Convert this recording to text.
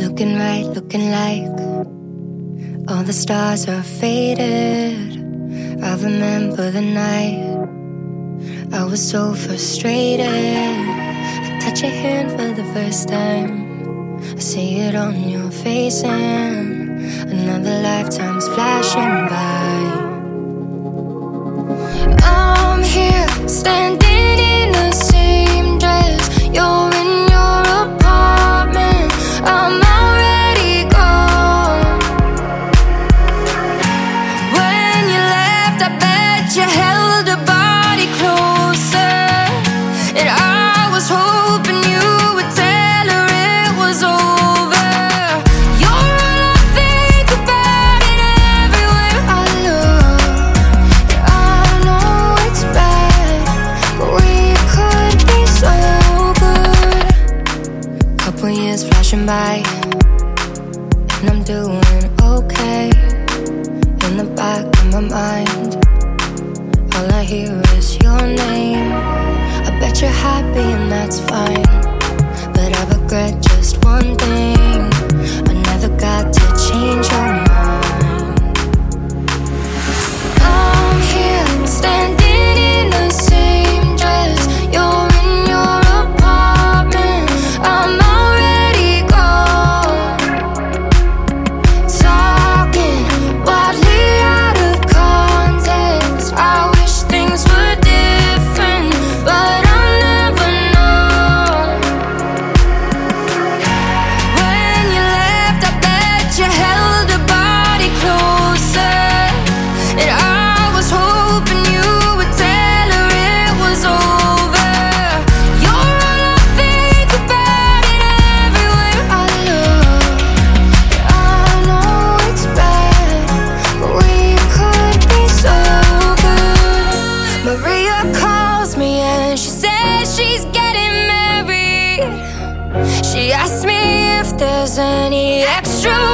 Looking right, looking like all the stars are faded. I remember the night I was so frustrated. I touch your hand for the first time. I see it on your face, and another lifetime's flashing by. I'm here standing. pushing by, and I'm doing okay. In the back of my mind, all I hear is your name. I bet you're happy and that's fine, but I regret just one thing. She asked me if there's any extra